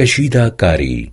کشیدہ کاری